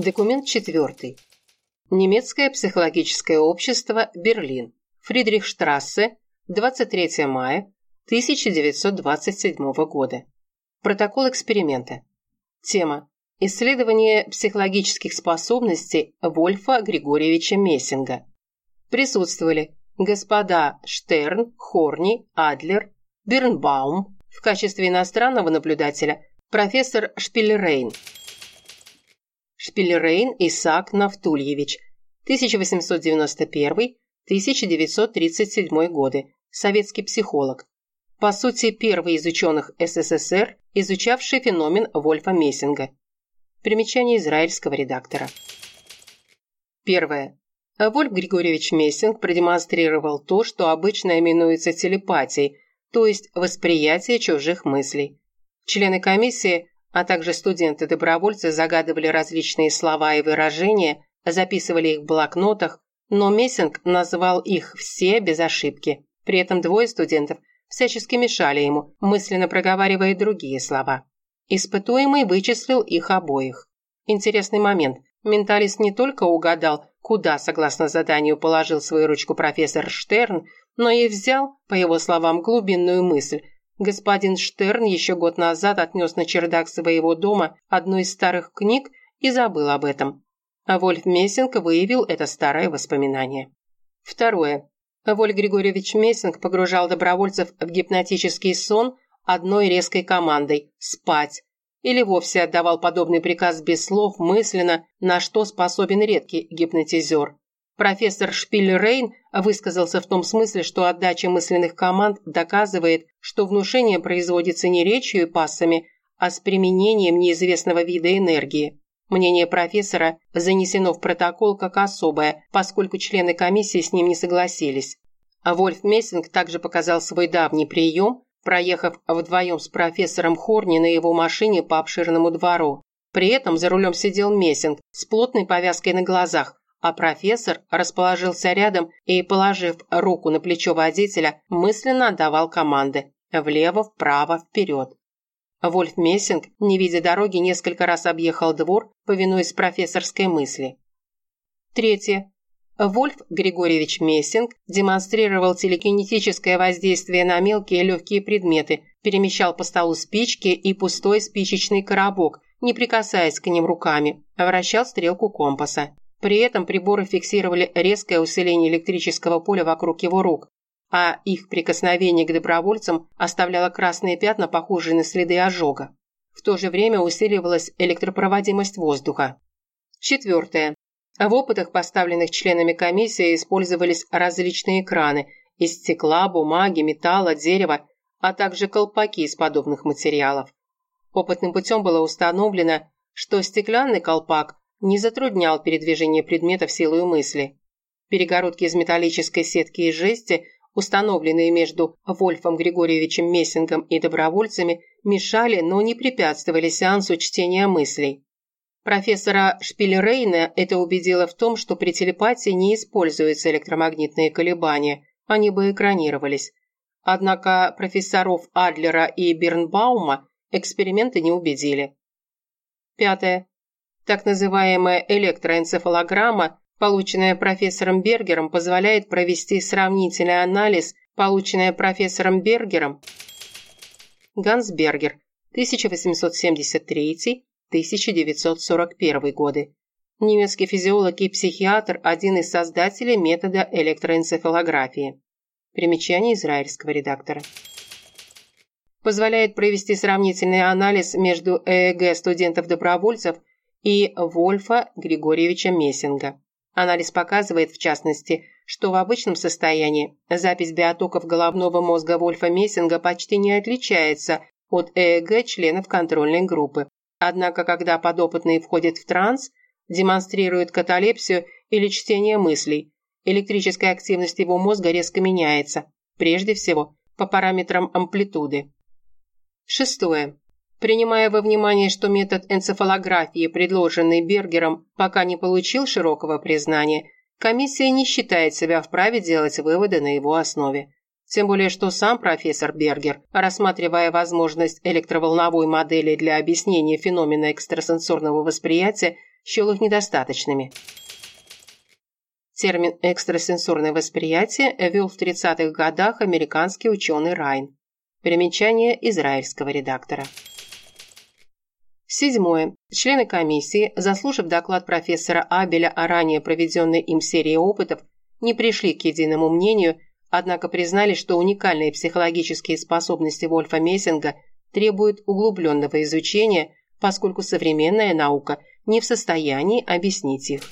Документ четвертый. Немецкое психологическое общество «Берлин». Фридрихштрассе, 23 мая 1927 года. Протокол эксперимента. Тема. Исследование психологических способностей Вольфа Григорьевича Мессинга. Присутствовали господа Штерн, Хорни, Адлер, Бирнбаум, в качестве иностранного наблюдателя профессор Шпильрейн. Шпильрейн Исаак Нафтульевич, 1891-1937 годы, советский психолог. По сути, первый из ученых СССР, изучавший феномен Вольфа Мессинга. Примечание израильского редактора. Первое. Вольф Григорьевич Мессинг продемонстрировал то, что обычно именуется телепатией, то есть восприятие чужих мыслей. Члены комиссии, а также студенты-добровольцы загадывали различные слова и выражения, записывали их в блокнотах, но Мессинг назвал их все без ошибки. При этом двое студентов всячески мешали ему, мысленно проговаривая другие слова. Испытуемый вычислил их обоих. Интересный момент. Менталист не только угадал, куда, согласно заданию, положил свою ручку профессор Штерн, но и взял, по его словам, глубинную мысль. Господин Штерн еще год назад отнес на чердак своего дома одну из старых книг и забыл об этом. А Вольф Мессинг выявил это старое воспоминание. Второе. Вольф Григорьевич Мессинг погружал добровольцев в гипнотический сон одной резкой командой – спать. Или вовсе отдавал подобный приказ без слов, мысленно, на что способен редкий гипнотизер. Профессор Шпильрейн высказался в том смысле, что отдача мысленных команд доказывает, что внушение производится не речью и пассами, а с применением неизвестного вида энергии. Мнение профессора занесено в протокол как особое, поскольку члены комиссии с ним не согласились. А Вольф Мессинг также показал свой давний прием, проехав вдвоем с профессором Хорни на его машине по обширному двору. При этом за рулем сидел Мессинг с плотной повязкой на глазах, а профессор расположился рядом и, положив руку на плечо водителя, мысленно отдавал команды «влево, вправо, вперед». Вольф Мессинг, не видя дороги, несколько раз объехал двор, повинуясь профессорской мысли. Третье. Вольф Григорьевич Мессинг демонстрировал телекинетическое воздействие на мелкие легкие предметы, перемещал по столу спички и пустой спичечный коробок, не прикасаясь к ним руками, вращал стрелку компаса. При этом приборы фиксировали резкое усиление электрического поля вокруг его рук, а их прикосновение к добровольцам оставляло красные пятна, похожие на следы ожога. В то же время усиливалась электропроводимость воздуха. Четвертое. В опытах, поставленных членами комиссии, использовались различные экраны из стекла, бумаги, металла, дерева, а также колпаки из подобных материалов. Опытным путем было установлено, что стеклянный колпак не затруднял передвижение предметов силой мысли. Перегородки из металлической сетки и жести, установленные между Вольфом Григорьевичем Мессингом и добровольцами, мешали, но не препятствовали сеансу чтения мыслей. Профессора Шпилерейна это убедило в том, что при телепатии не используются электромагнитные колебания, они бы экранировались. Однако профессоров Адлера и Бернбаума эксперименты не убедили. Пятое. Так называемая электроэнцефалограмма, полученная профессором Бергером, позволяет провести сравнительный анализ, полученная профессором Бергером. Ганс Бергер, 1873 1941 годы. Немецкий физиолог и психиатр, один из создателей метода электроэнцефалографии. Примечание израильского редактора. Позволяет провести сравнительный анализ между ЭЭГ студентов-добровольцев и Вольфа Григорьевича Мессинга. Анализ показывает, в частности, что в обычном состоянии запись биотоков головного мозга Вольфа Мессинга почти не отличается от ЭЭГ членов контрольной группы, Однако, когда подопытный входит в транс, демонстрирует каталепсию или чтение мыслей, электрическая активность его мозга резко меняется, прежде всего по параметрам амплитуды. Шестое. Принимая во внимание, что метод энцефалографии, предложенный Бергером, пока не получил широкого признания, комиссия не считает себя вправе делать выводы на его основе. Тем более, что сам профессор Бергер, рассматривая возможность электроволновой модели для объяснения феномена экстрасенсорного восприятия, счел их недостаточными. Термин «экстрасенсорное восприятие» ввел в 30-х годах американский ученый Райн. Примечание израильского редактора. Седьмое. Члены комиссии, заслушав доклад профессора Абеля о ранее проведенной им серии опытов, не пришли к единому мнению, однако признали, что уникальные психологические способности Вольфа Мессинга требуют углубленного изучения, поскольку современная наука не в состоянии объяснить их.